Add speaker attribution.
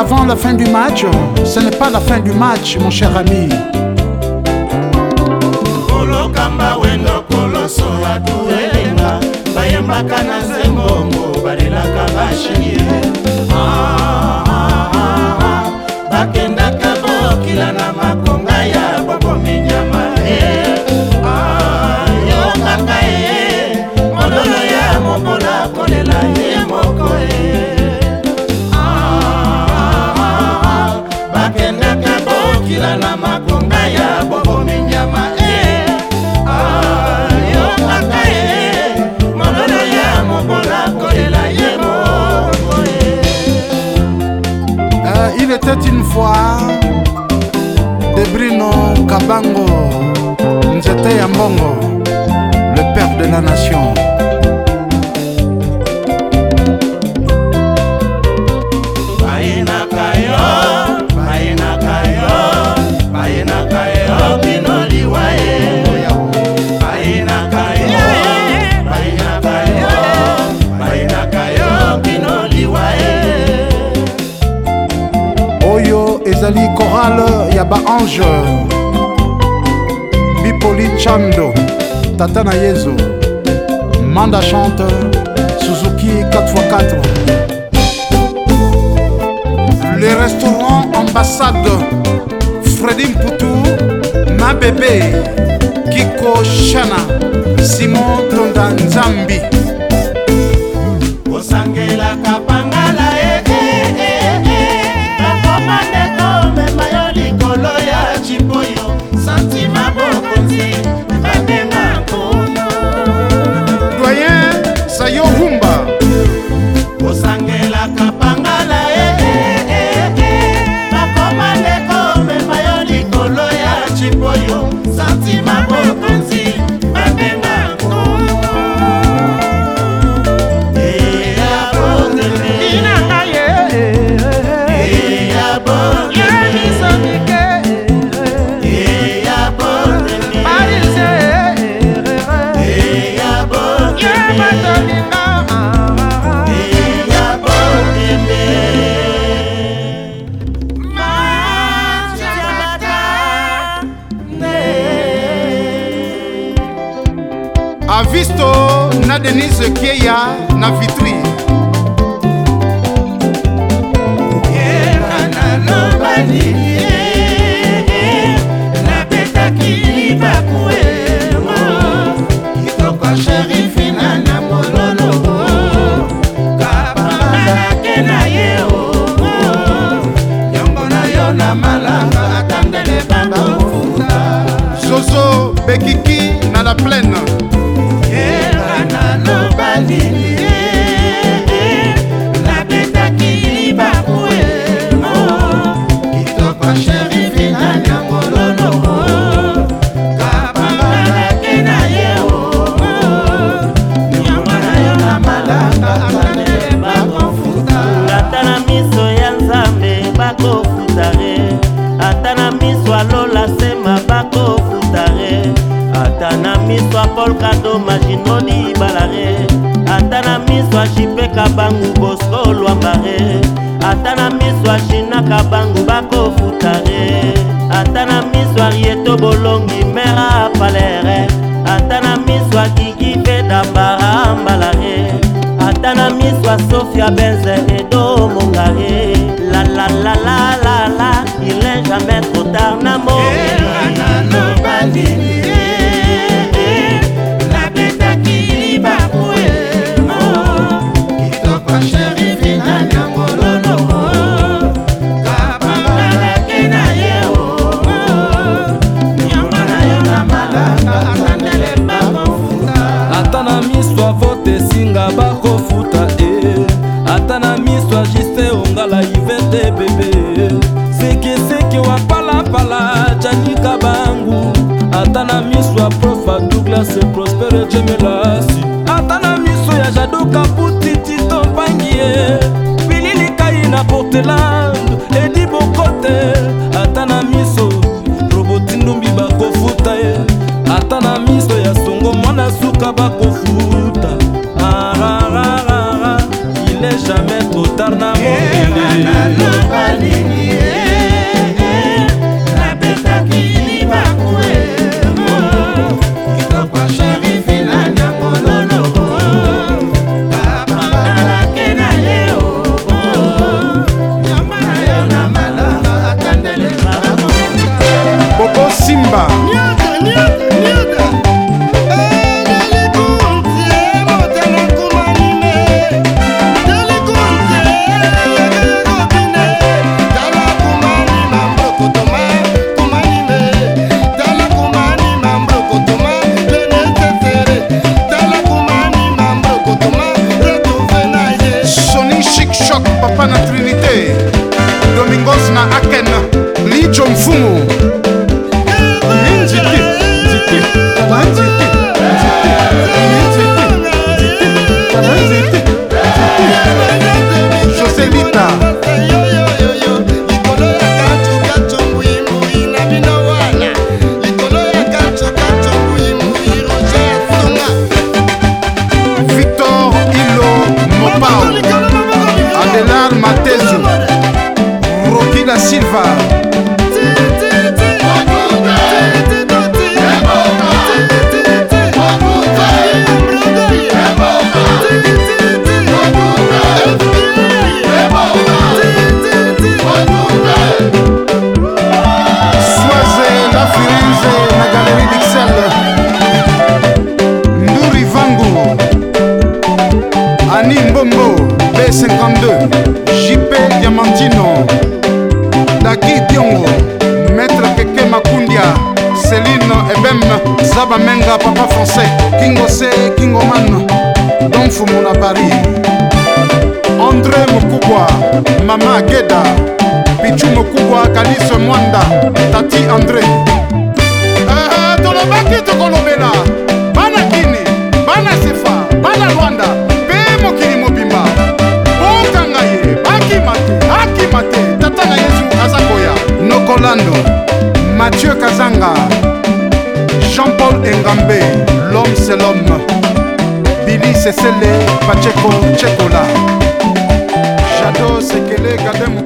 Speaker 1: avant la fin du match, ce n'est pas la fin du match, mon cher ami.
Speaker 2: kolokamba wendo koloso atu elenga bayembaka na nzembongo balelaka bashie
Speaker 1: ange bipoli chando tata na yezo manda chante suzuki 4x4 le restaurant ambassade fredi mputu na bebe kiko shana simon tonda nzambi ekieya na vitrine
Speaker 2: sherifi na na mololo kapanga nake na ye volkado magino libala re ata na miso ashipeka bangu bosko lwamba re ata na miso ashinaka bangu bakofuta re ata na miso arieto bolongi mera apalere ata na miso akiki peda barambala re ata na miso asofia benze edo mongare
Speaker 1: Simba. pem za bamenga papa francais kingose kingoman don fumu na paris andré mokubwa mama geda pichu mokubwa kalise mwanda tati andré eh, eh, tolobaki Bambe, l'homme c'est l'homme. Billy Sesele, Pacheco, Chekola. Shadow Sekele, Gademo.